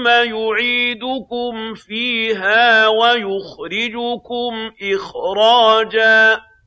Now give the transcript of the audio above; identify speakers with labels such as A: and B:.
A: ثم يُعِيدُكُمْ فِيهَا وَيُخْرِجُكُمْ إِخْرَاجًا